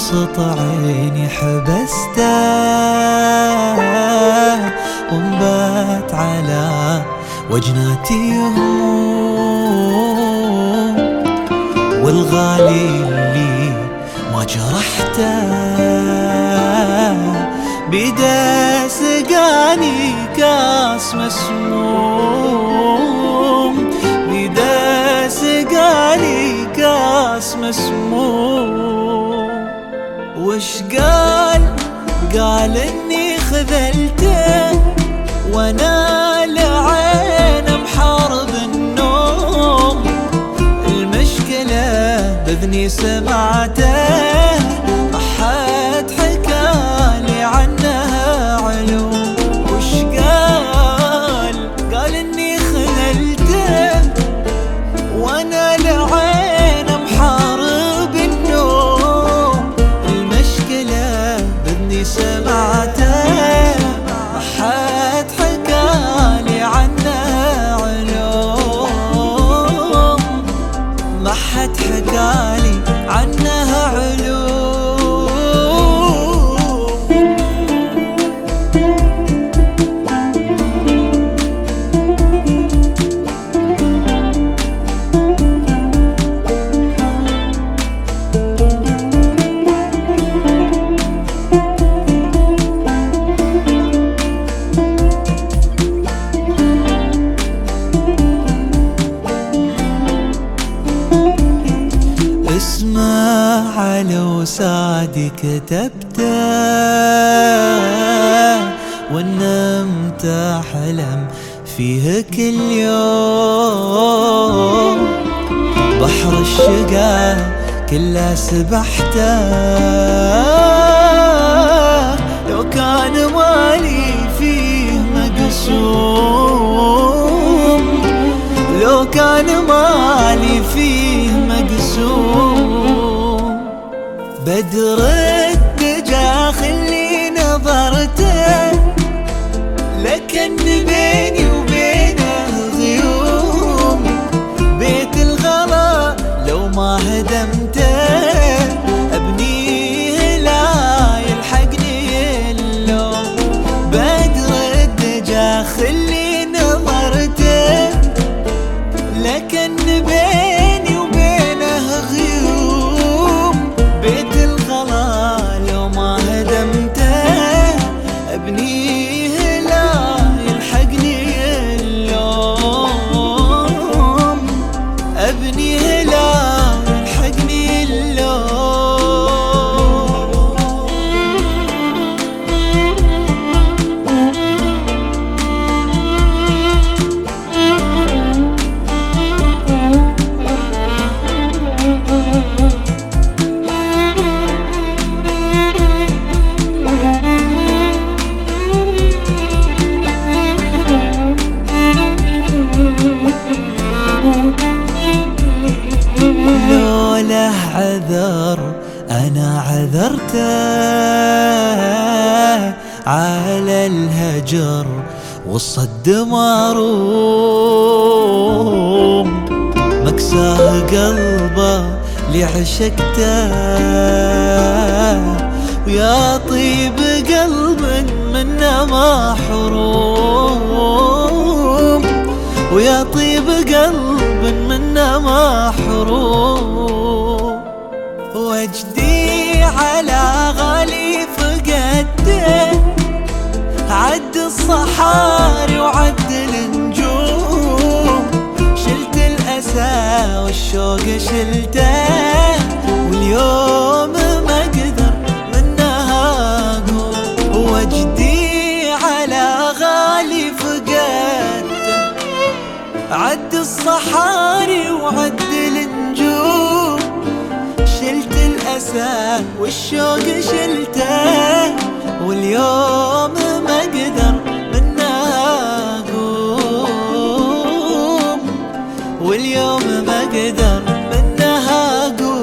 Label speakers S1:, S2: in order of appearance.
S1: وسط عيني حبسته. وانبات على وجناتي هموم والغالي اللي ما جرحته. بدا سقاني كاس مسموم وش قال؟ قال إني خذلته وأنا لعين محارب النوم المشكلة بذني سمعته حكالي عنها علوم. وش قال؟ قال إني خذلته وأنا لعين على وسعدي كتبته ونمت احلم فيه كل يوم. بحر الشقا كله سبحته. لو كان مالي فيه مقسوم لو كان مالي فيه بدر الدجا خلي نظرته لكن بيني وبينه غيوم. بيت الغلا لو ما هدمته ابنيه لا يلحقني اللوم بدر الدجا خلي نظرته. لكن بيني عذرته على الهجر والصد ماروم مكساه قلبه لعشقته ويا طيب قلب منا محروم. ويا طيب قلب منا محروم. وجدي عد الصحاري وعد النجوم. شلت الأسى والشوق شلته واليوم ما قدر منها أقوم. وجدي على غالي فقدته. عد الصحاري وعد النجوم. شلت الأسى والشوق شلته واليوم ما أقدر من أقوم. واليوم ما أقدر منا أقوم.